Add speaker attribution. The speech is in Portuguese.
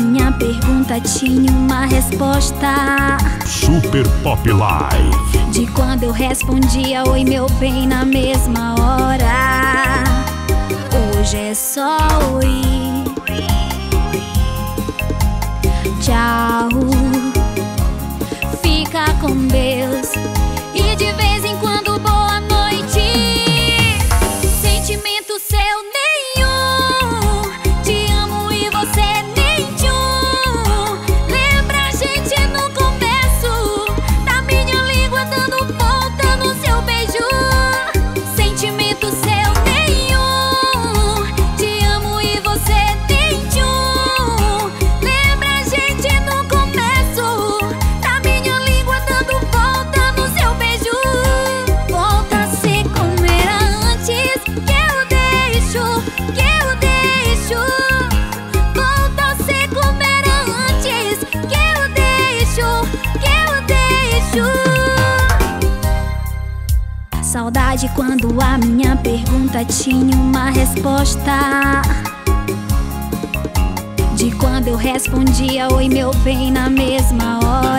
Speaker 1: minha pergunta tinha uma resposta.
Speaker 2: Super Pop Live.
Speaker 1: De quando eu respondia oi meu bem na mesma hora. Hoje é só oi. saudade quando a minha pergunta tinha uma resposta. De quando eu respondia oi meu bem na mesma hora.